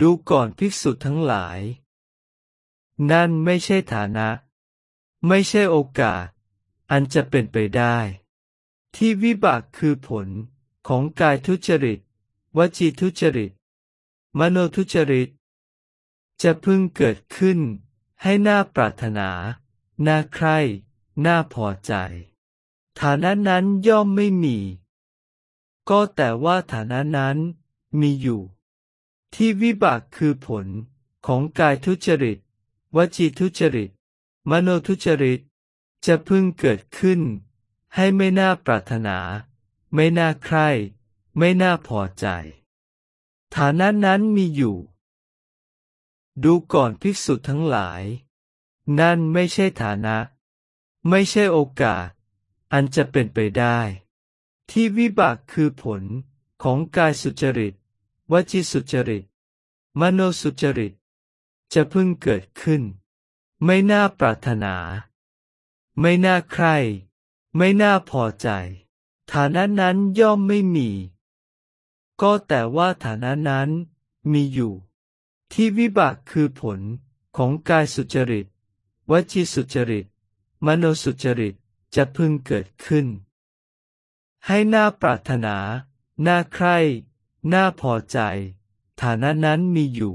ดูก่อนภิกษุทั้งหลาย นั่นไม่ใช่ฐานะ ไม่ใช่โอกาส อันจะเป็นไปได้ ที่วิบากคือผลของกายทุจริต วจีทุจริต มโนทุจริต จะพึงเกิดขึ้น ให้หน่าปรารถนา น่าใคร่น่าพอใจ ฐานะนั้นย่อมไม่มี ก็แต่ว่าฐานะนั้นมีอยู่ ที่วิบากคือผลของกายทุจริต วจีทุจริต มโนทุจริต จะพึงเกิดขึ้น ให้ไม่น่าปรารถนา ไม่น่าใคร่ไม่น่าพอใจ ฐานะนั้นมีอยู่ ดูก่อนภิกษุทั้งหลาย นั่นไม่ใช่ฐานะ ไม่ใช่โอกาส อันจะเป็นไปได้ ที่วิบากคือผลของกายสุจริต วจีสุจริต มโนสุจริต จะพึงเกิดขึ้น ไม่น่าปรารถนา ไม่น่าใคร่ไม่น่าพอใจ ฐานะนั้นย่อมไม่มี ก็แต่ว่าฐานะนั้นมีอยู่ ที่วิบากคือผลของกายสุจริต วจีสุจริต มโนสุจริตจะพึงเกิดขึ้น ให้น่าปรารถนาน่าใคร่ น่าพอใจ ฐานะนั้นมีอยู่